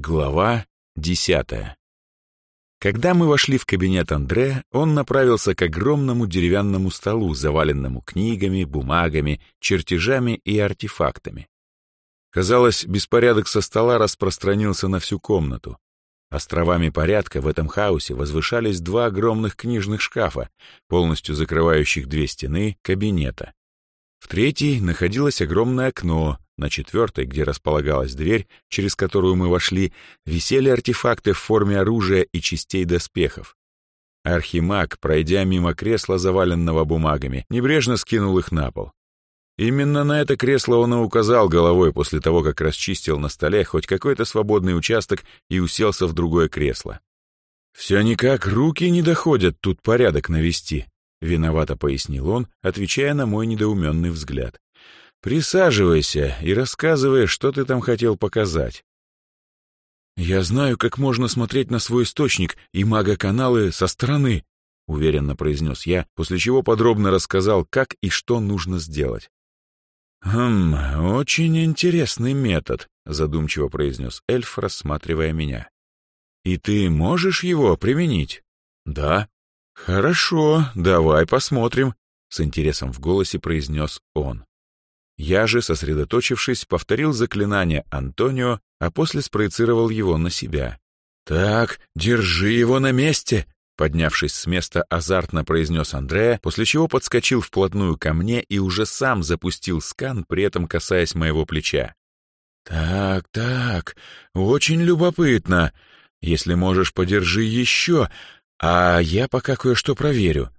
Глава десятая. Когда мы вошли в кабинет Андре, он направился к огромному деревянному столу, заваленному книгами, бумагами, чертежами и артефактами. Казалось, беспорядок со стола распространился на всю комнату. Островами порядка в этом хаосе возвышались два огромных книжных шкафа, полностью закрывающих две стены кабинета. В третьей находилось огромное окно, на четвертой, где располагалась дверь, через которую мы вошли, висели артефакты в форме оружия и частей доспехов. Архимаг, пройдя мимо кресла, заваленного бумагами, небрежно скинул их на пол. Именно на это кресло он и указал головой после того, как расчистил на столе хоть какой-то свободный участок и уселся в другое кресло. «Все никак руки не доходят тут порядок навести», — виновато пояснил он, отвечая на мой недоуменный взгляд. Присаживайся и рассказывай, что ты там хотел показать. Я знаю, как можно смотреть на свой источник и мага-каналы со стороны, уверенно произнес я, после чего подробно рассказал, как и что нужно сделать. «Хм, очень интересный метод», — задумчиво произнес эльф, рассматривая меня. «И ты можешь его применить?» «Да». «Хорошо, давай посмотрим», — с интересом в голосе произнес он. Я же, сосредоточившись, повторил заклинание Антонио, а после спроецировал его на себя. «Так, держи его на месте!» Поднявшись с места, азартно произнес Андреа, после чего подскочил вплотную ко мне и уже сам запустил скан, при этом касаясь моего плеча. «Так, так, очень любопытно. Если можешь, подержи еще, а я пока кое-что проверю.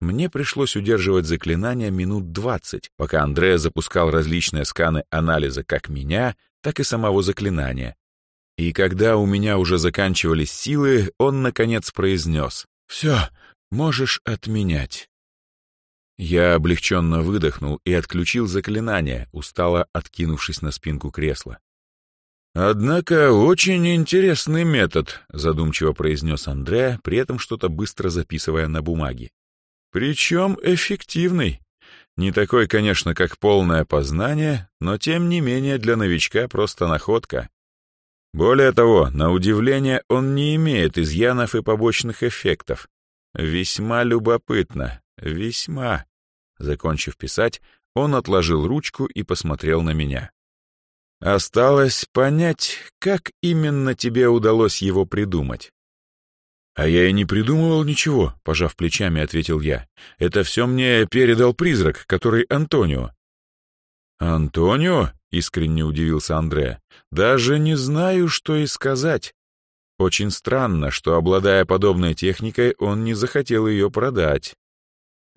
Мне пришлось удерживать заклинание минут двадцать, пока Андреа запускал различные сканы анализа как меня, так и самого заклинания. И когда у меня уже заканчивались силы, он, наконец, произнес «Все, можешь отменять». Я облегченно выдохнул и отключил заклинание, устало откинувшись на спинку кресла. «Однако очень интересный метод», — задумчиво произнес Андреа, при этом что-то быстро записывая на бумаге. Причем эффективный. Не такой, конечно, как полное познание, но тем не менее для новичка просто находка. Более того, на удивление, он не имеет изъянов и побочных эффектов. Весьма любопытно, весьма. Закончив писать, он отложил ручку и посмотрел на меня. Осталось понять, как именно тебе удалось его придумать. «А я и не придумывал ничего», — пожав плечами, ответил я. «Это все мне передал призрак, который Антонио». «Антонио?» — искренне удивился Андре. «Даже не знаю, что и сказать. Очень странно, что, обладая подобной техникой, он не захотел ее продать.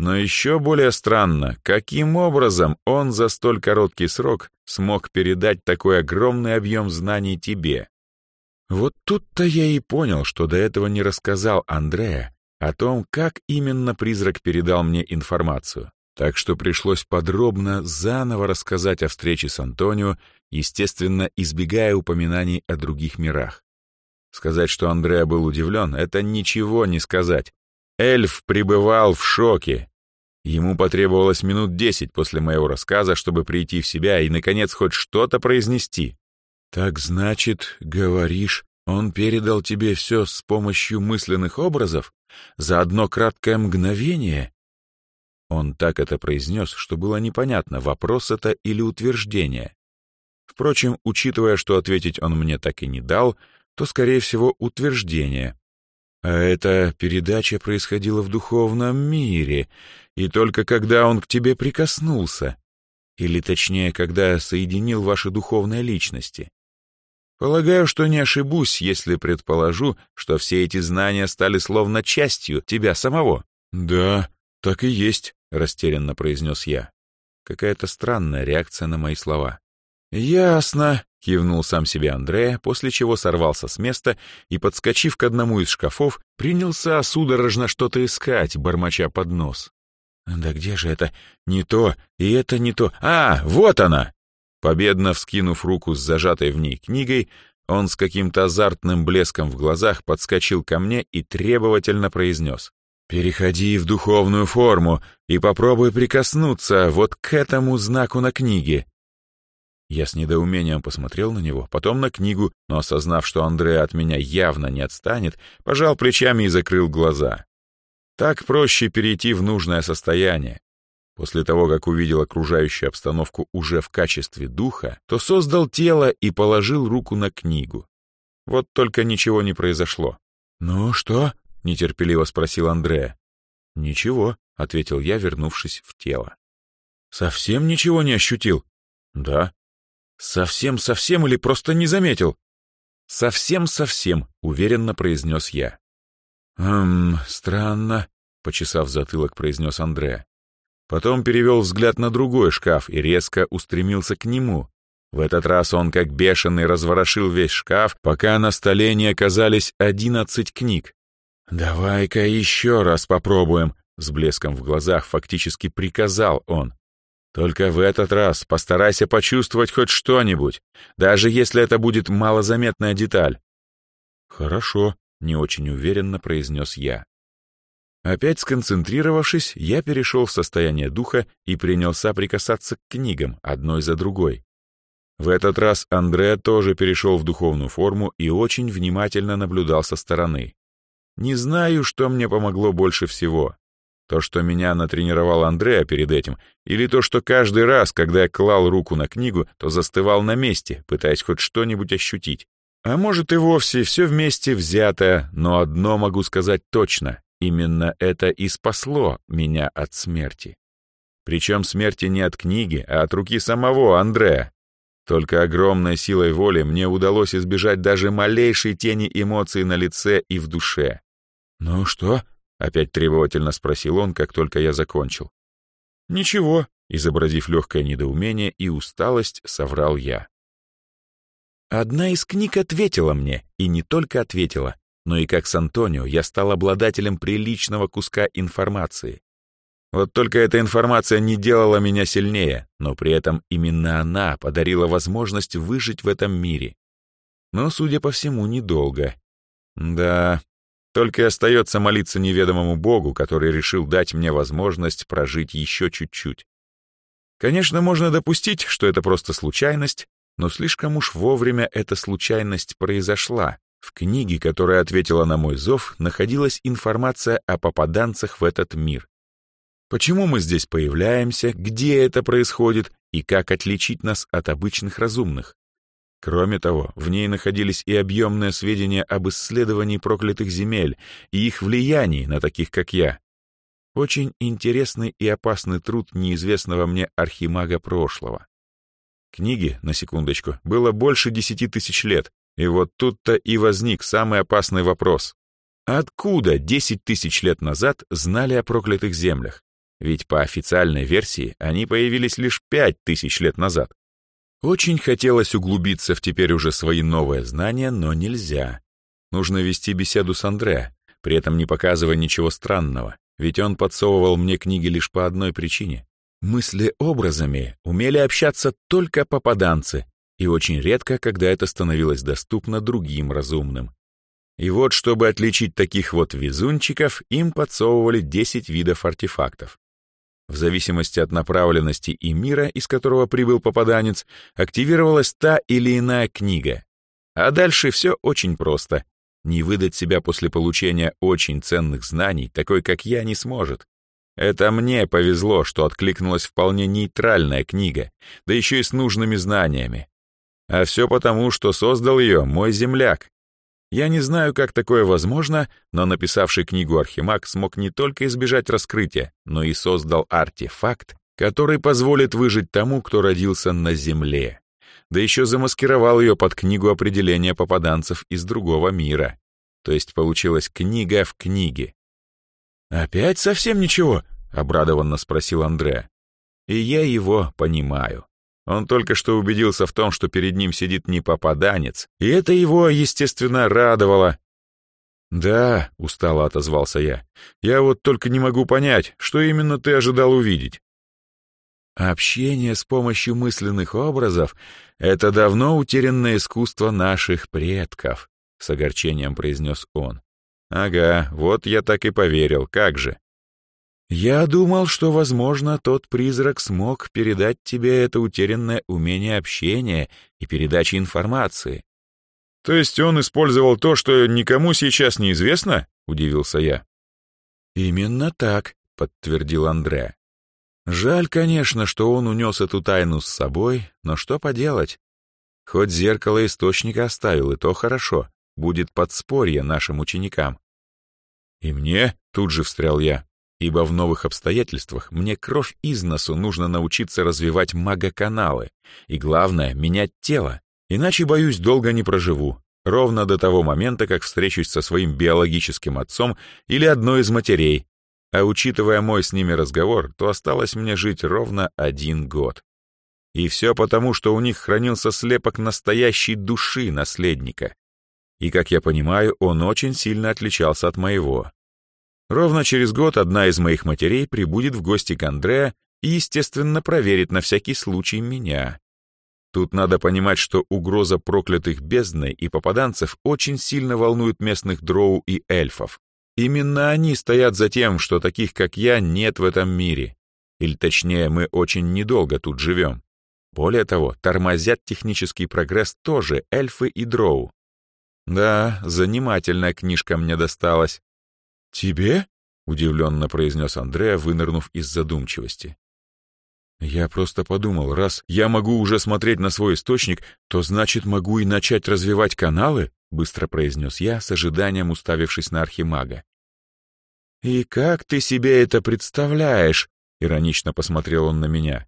Но еще более странно, каким образом он за столь короткий срок смог передать такой огромный объем знаний тебе. Вот тут-то я и понял, что до этого не рассказал Андрея о том, как именно призрак передал мне информацию. Так что пришлось подробно заново рассказать о встрече с Антонио, естественно, избегая упоминаний о других мирах. Сказать, что Андреа был удивлен, это ничего не сказать. Эльф пребывал в шоке. Ему потребовалось минут десять после моего рассказа, чтобы прийти в себя и, наконец, хоть что-то произнести. «Так значит, говоришь, он передал тебе все с помощью мысленных образов? За одно краткое мгновение?» Он так это произнес, что было непонятно, вопрос это или утверждение. Впрочем, учитывая, что ответить он мне так и не дал, то, скорее всего, утверждение. А эта передача происходила в духовном мире, и только когда он к тебе прикоснулся, или точнее, когда соединил ваши духовные личности. Полагаю, что не ошибусь, если предположу, что все эти знания стали словно частью тебя самого. Да, так и есть, растерянно произнес я. Какая-то странная реакция на мои слова. Ясно, кивнул сам себе Андрея, после чего сорвался с места и, подскочив к одному из шкафов, принялся судорожно что-то искать, бормоча под нос. Да где же это? Не то, и это не то. А, вот она! Победно вскинув руку с зажатой в ней книгой, он с каким-то азартным блеском в глазах подскочил ко мне и требовательно произнес. «Переходи в духовную форму и попробуй прикоснуться вот к этому знаку на книге». Я с недоумением посмотрел на него, потом на книгу, но, осознав, что Андреа от меня явно не отстанет, пожал плечами и закрыл глаза. Так проще перейти в нужное состояние. После того, как увидел окружающую обстановку уже в качестве духа, то создал тело и положил руку на книгу. Вот только ничего не произошло. «Ну что?» — нетерпеливо спросил Андреа. «Ничего», — ответил я, вернувшись в тело. «Совсем ничего не ощутил?» «Да». «Совсем-совсем или просто не заметил?» «Совсем-совсем», — уверенно произнес я. «Эм, странно», — почесав затылок, произнес Андре. Потом перевел взгляд на другой шкаф и резко устремился к нему. В этот раз он, как бешеный, разворошил весь шкаф, пока на столе не оказались одиннадцать книг. «Давай-ка еще раз попробуем», — с блеском в глазах фактически приказал он. Только в этот раз постарайся почувствовать хоть что-нибудь, даже если это будет малозаметная деталь. Хорошо, не очень уверенно произнес я. Опять сконцентрировавшись, я перешел в состояние духа и принялся прикасаться к книгам, одной за другой. В этот раз Андре тоже перешел в духовную форму и очень внимательно наблюдал со стороны. Не знаю, что мне помогло больше всего. То, что меня натренировал Андреа перед этим, или то, что каждый раз, когда я клал руку на книгу, то застывал на месте, пытаясь хоть что-нибудь ощутить. А может и вовсе все вместе взято, но одно могу сказать точно. Именно это и спасло меня от смерти. Причем смерти не от книги, а от руки самого Андреа. Только огромной силой воли мне удалось избежать даже малейшей тени эмоций на лице и в душе. «Ну что?» Опять требовательно спросил он, как только я закончил. «Ничего», — изобразив легкое недоумение и усталость, соврал я. Одна из книг ответила мне, и не только ответила, но и как с Антонио я стал обладателем приличного куска информации. Вот только эта информация не делала меня сильнее, но при этом именно она подарила возможность выжить в этом мире. Но, судя по всему, недолго. Да, только и остается молиться неведомому Богу, который решил дать мне возможность прожить еще чуть-чуть. Конечно, можно допустить, что это просто случайность, но слишком уж вовремя эта случайность произошла. В книге, которая ответила на мой зов, находилась информация о попаданцах в этот мир. Почему мы здесь появляемся, где это происходит и как отличить нас от обычных разумных. Кроме того, в ней находились и объемные сведения об исследовании проклятых земель и их влиянии на таких, как я. Очень интересный и опасный труд неизвестного мне архимага прошлого. Книге, на секундочку, было больше десяти тысяч лет, и вот тут-то и возник самый опасный вопрос. Откуда десять тысяч лет назад знали о проклятых землях? Ведь по официальной версии они появились лишь пять тысяч лет назад. Очень хотелось углубиться в теперь уже свои новые знания, но нельзя. Нужно вести беседу с Андре, при этом не показывая ничего странного, ведь он подсовывал мне книги лишь по одной причине. Мысли образами умели общаться только попаданцы, и очень редко, когда это становилось доступно другим разумным. И вот, чтобы отличить таких вот везунчиков, им подсовывали 10 видов артефактов. В зависимости от направленности и мира, из которого прибыл попаданец, активировалась та или иная книга. А дальше все очень просто. Не выдать себя после получения очень ценных знаний, такой как я, не сможет. Это мне повезло, что откликнулась вполне нейтральная книга, да еще и с нужными знаниями. А все потому, что создал ее мой земляк, я не знаю, как такое возможно, но написавший книгу Архимаг смог не только избежать раскрытия, но и создал артефакт, который позволит выжить тому, кто родился на Земле. Да еще замаскировал ее под книгу определения попаданцев из другого мира. То есть получилась книга в книге. «Опять совсем ничего?» — обрадованно спросил Андре. И я его понимаю. Он только что убедился в том, что перед ним сидит не попаданец, и это его, естественно, радовало. «Да», — устало отозвался я, — «я вот только не могу понять, что именно ты ожидал увидеть». «Общение с помощью мысленных образов — это давно утерянное искусство наших предков», — с огорчением произнес он. «Ага, вот я так и поверил, как же». Я думал, что, возможно, тот призрак смог передать тебе это утерянное умение общения и передачи информации. То есть он использовал то, что никому сейчас неизвестно? Удивился я. Именно так, подтвердил Андре. Жаль, конечно, что он унес эту тайну с собой, но что поделать? Хоть зеркало источника оставил, и то хорошо. Будет подспорье нашим ученикам. И мне, тут же встрял я, ибо в новых обстоятельствах мне кровь из носу нужно научиться развивать магоканалы, и главное — менять тело, иначе, боюсь, долго не проживу, ровно до того момента, как встречусь со своим биологическим отцом или одной из матерей, а учитывая мой с ними разговор, то осталось мне жить ровно один год. И все потому, что у них хранился слепок настоящей души наследника. И, как я понимаю, он очень сильно отличался от моего. Ровно через год одна из моих матерей прибудет в гости к Андреа и, естественно, проверит на всякий случай меня. Тут надо понимать, что угроза проклятых бездной и попаданцев очень сильно волнует местных дроу и эльфов. Именно они стоят за тем, что таких, как я, нет в этом мире. Или точнее, мы очень недолго тут живем. Более того, тормозят технический прогресс тоже эльфы и дроу. Да, занимательная книжка мне досталась. «Тебе?» — удивленно произнес Андреа, вынырнув из задумчивости. «Я просто подумал, раз я могу уже смотреть на свой источник, то значит могу и начать развивать каналы?» — быстро произнес я, с ожиданием уставившись на архимага. «И как ты себе это представляешь?» — иронично посмотрел он на меня.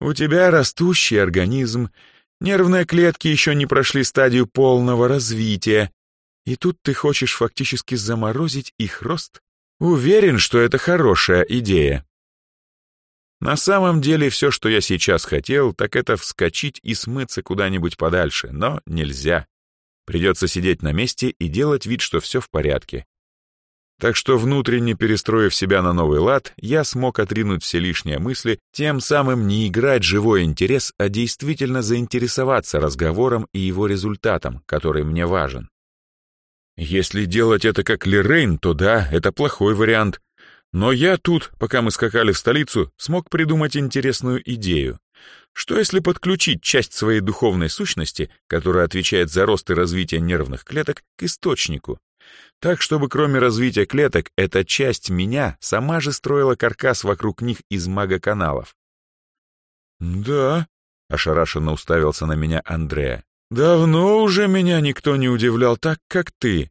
«У тебя растущий организм, нервные клетки еще не прошли стадию полного развития, и тут ты хочешь фактически заморозить их рост? Уверен, что это хорошая идея. На самом деле все, что я сейчас хотел, так это вскочить и смыться куда-нибудь подальше, но нельзя. Придется сидеть на месте и делать вид, что все в порядке. Так что, внутренне перестроив себя на новый лад, я смог отринуть все лишние мысли, тем самым не играть живой интерес, а действительно заинтересоваться разговором и его результатом, который мне важен. Если делать это как Лирейн, то да, это плохой вариант. Но я тут, пока мы скакали в столицу, смог придумать интересную идею. Что если подключить часть своей духовной сущности, которая отвечает за рост и развитие нервных клеток, к источнику? Так, чтобы кроме развития клеток, эта часть меня сама же строила каркас вокруг них из магоканалов. «Да», — ошарашенно уставился на меня Андреа. Давно уже меня никто не удивлял так, как ты.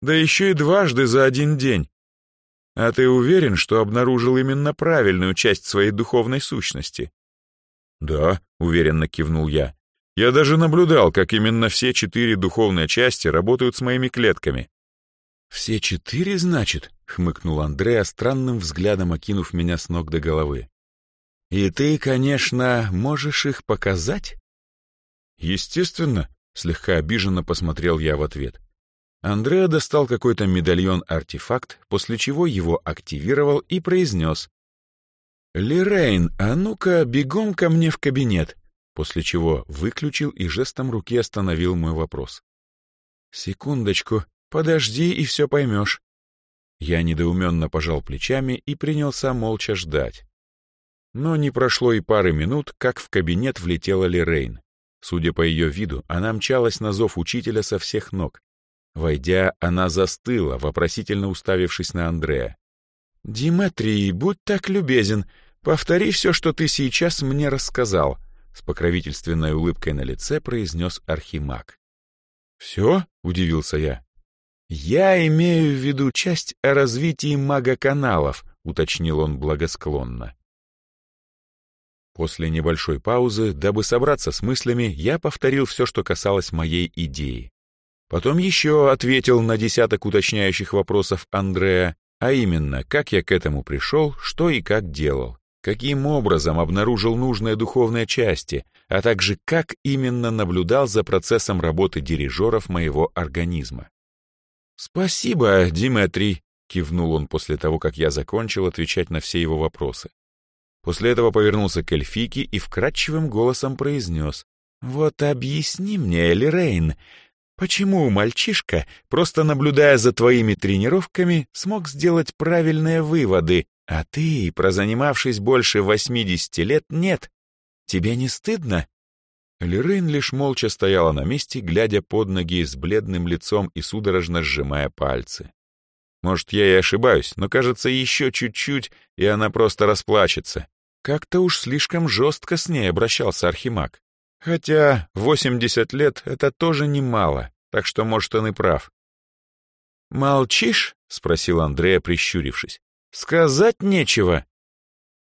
Да еще и дважды за один день. А ты уверен, что обнаружил именно правильную часть своей духовной сущности? Да, уверенно кивнул я. Я даже наблюдал, как именно все четыре духовные части работают с моими клетками. «Все четыре, значит?» — хмыкнул Андреа, странным взглядом окинув меня с ног до головы. «И ты, конечно, можешь их показать?» «Естественно», — слегка обиженно посмотрел я в ответ. Андреа достал какой-то медальон-артефакт, после чего его активировал и произнес. «Лирейн, а ну-ка, бегом ко мне в кабинет», после чего выключил и жестом руки остановил мой вопрос. «Секундочку, подожди и все поймешь». Я недоуменно пожал плечами и принялся молча ждать. Но не прошло и пары минут, как в кабинет влетела Лирейн. Судя по ее виду, она мчалась на зов учителя со всех ног. Войдя, она застыла, вопросительно уставившись на Андрея. «Диметрий, будь так любезен, повтори все, что ты сейчас мне рассказал», с покровительственной улыбкой на лице произнес Архимаг. «Все?» — удивился я. «Я имею в виду часть о развитии магоканалов», — уточнил он благосклонно. После небольшой паузы, дабы собраться с мыслями, я повторил все, что касалось моей идеи. Потом еще ответил на десяток уточняющих вопросов Андрея, а именно, как я к этому пришел, что и как делал, каким образом обнаружил нужные духовные части, а также как именно наблюдал за процессом работы дирижеров моего организма. «Спасибо, Диметрий», — кивнул он после того, как я закончил отвечать на все его вопросы. После этого повернулся к эльфике и вкрадчивым голосом произнес. «Вот объясни мне, Элирейн, почему мальчишка, просто наблюдая за твоими тренировками, смог сделать правильные выводы, А ты, прозанимавшись больше восьмидесяти лет, нет. Тебе не стыдно?» Лерейн лишь молча стояла на месте, глядя под ноги с бледным лицом и судорожно сжимая пальцы. Может, я и ошибаюсь, но, кажется, еще чуть-чуть, и она просто расплачется. Как-то уж слишком жестко с ней обращался Архимаг. Хотя 80 лет — это тоже немало, так что, может, он и прав. «Молчишь?» — спросил Андрея, прищурившись. «Сказать нечего».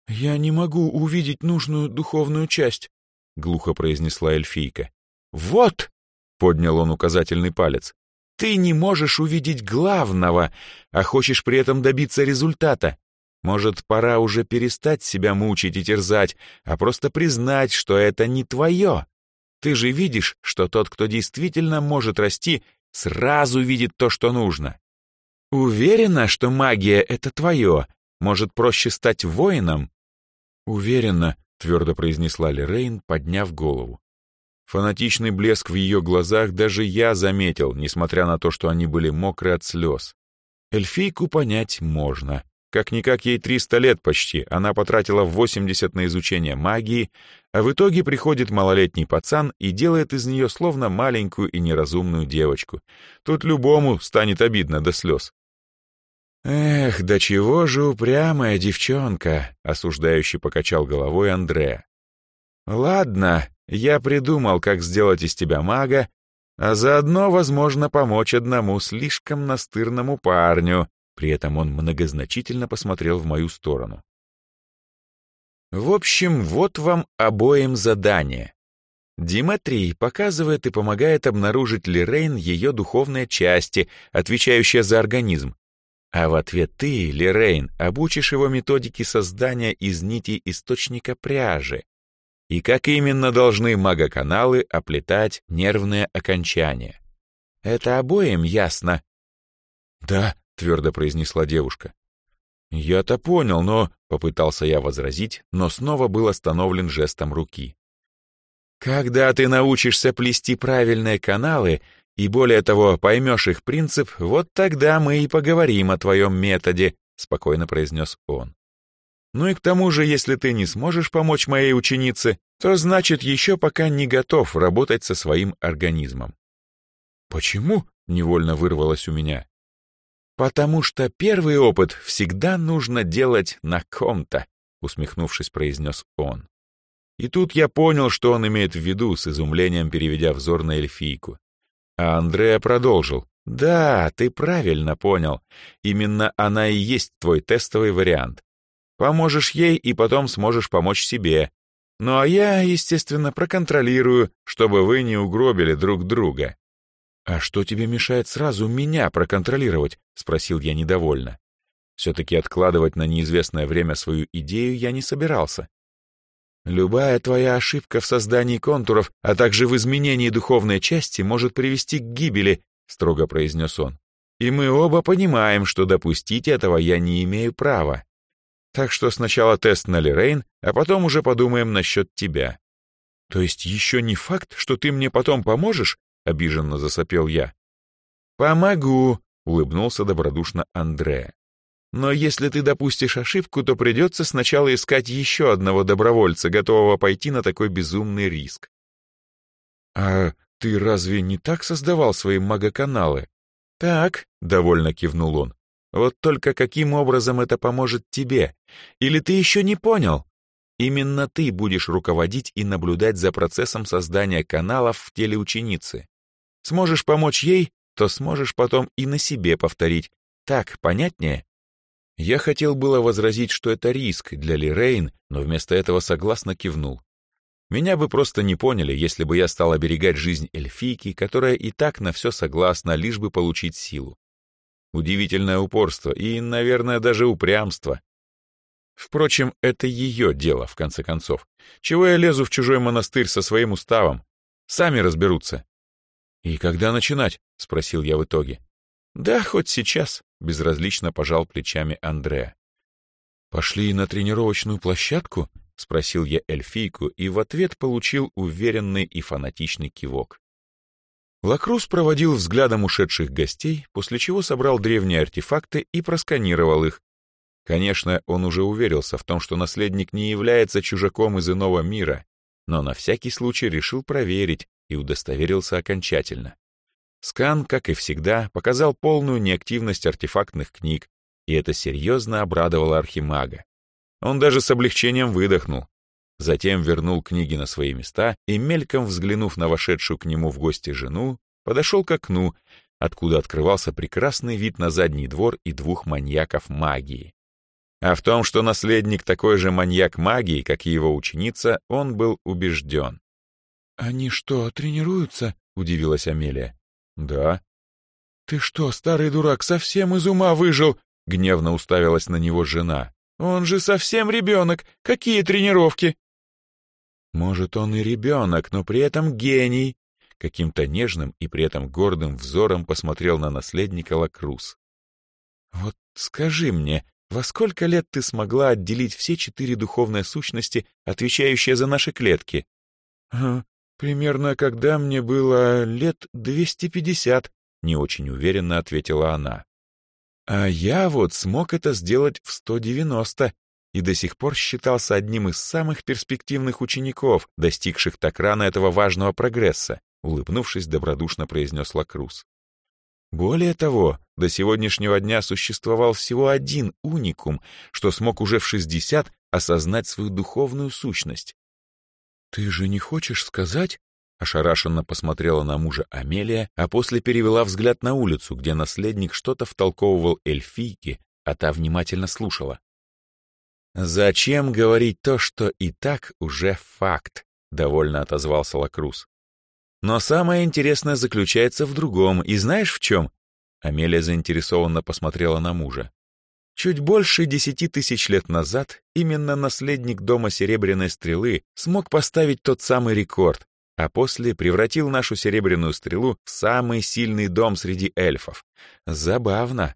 «Я не могу увидеть нужную духовную часть», — глухо произнесла эльфийка. «Вот!» — поднял он указательный палец. «Ты не можешь увидеть главного, а хочешь при этом добиться результата. Может, пора уже перестать себя мучить и терзать, а просто признать, что это не твое. Ты же видишь, что тот, кто действительно может расти, сразу видит то, что нужно. Уверена, что магия — это твое. Может, проще стать воином? Уверена, — твердо произнесла Лерейн, подняв голову. Фанатичный блеск в ее глазах даже я заметил, несмотря на то, что они были мокры от слез. Эльфийку понять можно. Как-никак ей 300 лет почти, она потратила 80 на изучение магии, а в итоге приходит малолетний пацан и делает из нее словно маленькую и неразумную девочку. Тут любому станет обидно до слез. «Эх, да чего же упрямая девчонка!» — осуждающий покачал головой Андре. «Ладно, я придумал, как сделать из тебя мага, а заодно, возможно, помочь одному слишком настырному парню, при этом он многозначительно посмотрел в мою сторону. В общем, вот вам обоим задание. Димитрий показывает и помогает обнаружить Лирейн ее духовные части, отвечающие за организм. А в ответ ты, Лирейн, обучишь его методике создания из нити источника пряжи. И как именно должны магоканалы оплетать нервные окончания. Это обоим ясно? Да, — твердо произнесла девушка. «Я-то понял, но...» — попытался я возразить, но снова был остановлен жестом руки. «Когда ты научишься плести правильные каналы и, более того, поймешь их принцип, вот тогда мы и поговорим о твоем методе», — спокойно произнес он. «Ну и к тому же, если ты не сможешь помочь моей ученице, то значит еще пока не готов работать со своим организмом». «Почему?» — невольно вырвалось у меня. «Потому что первый опыт всегда нужно делать на ком-то», усмехнувшись, произнес он. И тут я понял, что он имеет в виду, с изумлением переведя взор на эльфийку. А Андреа продолжил. «Да, ты правильно понял. Именно она и есть твой тестовый вариант. Поможешь ей и потом сможешь помочь себе. Ну а я, естественно, проконтролирую, чтобы вы не угробили друг друга. «А что тебе мешает сразу меня проконтролировать?» — спросил я недовольно. Все-таки откладывать на неизвестное время свою идею я не собирался. «Любая твоя ошибка в создании контуров, а также в изменении духовной части может привести к гибели», — строго произнес он. «И мы оба понимаем, что допустить этого я не имею права. Так что сначала тест на Лирейн, а потом уже подумаем насчет тебя». «То есть еще не факт, что ты мне потом поможешь?» — обиженно засопел я. «Помогу», — улыбнулся добродушно Андре. «Но если ты допустишь ошибку, то придется сначала искать еще одного добровольца, готового пойти на такой безумный риск». «А ты разве не так создавал свои магоканалы?» «Так», — довольно кивнул он. «Вот только каким образом это поможет тебе? Или ты еще не понял?» Именно ты будешь руководить и наблюдать за процессом создания каналов в теле ученицы. Сможешь помочь ей, то сможешь потом и на себе повторить. Так, понятнее? Я хотел было возразить, что это риск для Лирейн, но вместо этого согласно кивнул. Меня бы просто не поняли, если бы я стал оберегать жизнь эльфийки, которая и так на все согласна, лишь бы получить силу. Удивительное упорство и, наверное, даже упрямство. Впрочем, это ее дело, в конце концов. Чего я лезу в чужой монастырь со своим уставом? Сами разберутся. «И когда начинать?» — спросил я в итоге. «Да, хоть сейчас», — безразлично пожал плечами Андреа. «Пошли на тренировочную площадку?» — спросил я эльфийку и в ответ получил уверенный и фанатичный кивок. Лакрус проводил взглядом ушедших гостей, после чего собрал древние артефакты и просканировал их. Конечно, он уже уверился в том, что наследник не является чужаком из иного мира, но на всякий случай решил проверить и удостоверился окончательно. Скан, как и всегда, показал полную неактивность артефактных книг, и это серьезно обрадовало Архимага. Он даже с облегчением выдохнул. Затем вернул книги на свои места и, мельком взглянув на вошедшую к нему в гости жену, подошел к окну, откуда открывался прекрасный вид на задний двор и двух маньяков магии. А в том, что наследник такой же маньяк магии, как и его ученица, он был убежден. «Они что, тренируются?» — удивилась Амелия. «Да». «Ты что, старый дурак, совсем из ума выжил?» — гневно уставилась на него жена. «Он же совсем ребенок! Какие тренировки?» «Может, он и ребенок, но при этом гений!» Каким-то нежным и при этом гордым взором посмотрел на наследника Лакрус. «Вот скажи мне, во сколько лет ты смогла отделить все четыре духовные сущности, отвечающие за наши клетки? Примерно когда мне было лет двести пятьдесят, не очень уверенно ответила она. А я вот смог это сделать в сто девяносто и до сих пор считался одним из самых перспективных учеников, достигших так рано этого важного прогресса, улыбнувшись, добродушно произнес Лакрус. Более того, до сегодняшнего дня существовал всего один уникум, что смог уже в 60 осознать свою духовную сущность. «Ты же не хочешь сказать?» Ошарашенно посмотрела на мужа Амелия, а после перевела взгляд на улицу, где наследник что-то втолковывал эльфийке, а та внимательно слушала. «Зачем говорить то, что и так уже факт?» — довольно отозвался Лакрус. Но самое интересное заключается в другом, и знаешь в чем? Амелия заинтересованно посмотрела на мужа. Чуть больше десяти тысяч лет назад именно наследник дома Серебряной Стрелы смог поставить тот самый рекорд, а после превратил нашу Серебряную Стрелу в самый сильный дом среди эльфов. Забавно.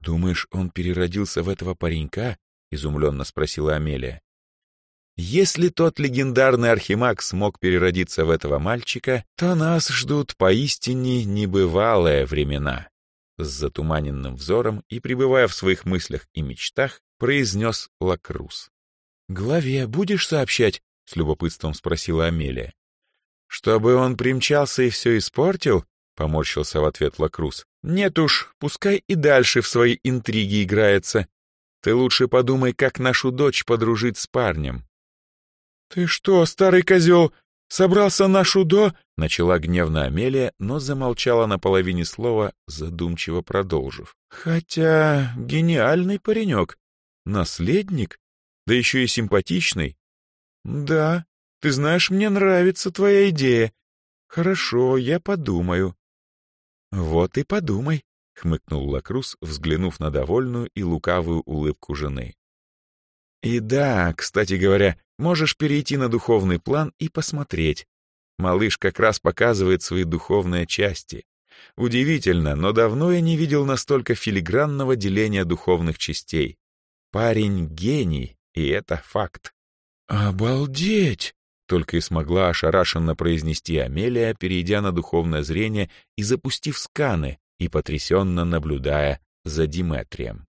«Думаешь, он переродился в этого паренька?» — изумленно спросила Амелия. Если тот легендарный архимаг смог переродиться в этого мальчика, то нас ждут поистине небывалые времена. С затуманенным взором и пребывая в своих мыслях и мечтах, произнес Лакрус. «Главе будешь сообщать?» — с любопытством спросила Амелия. «Чтобы он примчался и все испортил?» — поморщился в ответ Лакрус. «Нет уж, пускай и дальше в свои интриги играется. Ты лучше подумай, как нашу дочь подружить с парнем. «Ты что, старый козел, собрался на шудо?» Начала гневно Амелия, но замолчала на половине слова, задумчиво продолжив. «Хотя гениальный паренек. Наследник, да еще и симпатичный. Да, ты знаешь, мне нравится твоя идея. Хорошо, я подумаю». «Вот и подумай», — хмыкнул Лакрус, взглянув на довольную и лукавую улыбку жены. «И да, кстати говоря, Можешь перейти на духовный план и посмотреть. Малыш как раз показывает свои духовные части. Удивительно, но давно я не видел настолько филигранного деления духовных частей. Парень — гений, и это факт. «Обалдеть!» — только и смогла ошарашенно произнести Амелия, перейдя на духовное зрение и запустив сканы, и потрясенно наблюдая за Диметрием.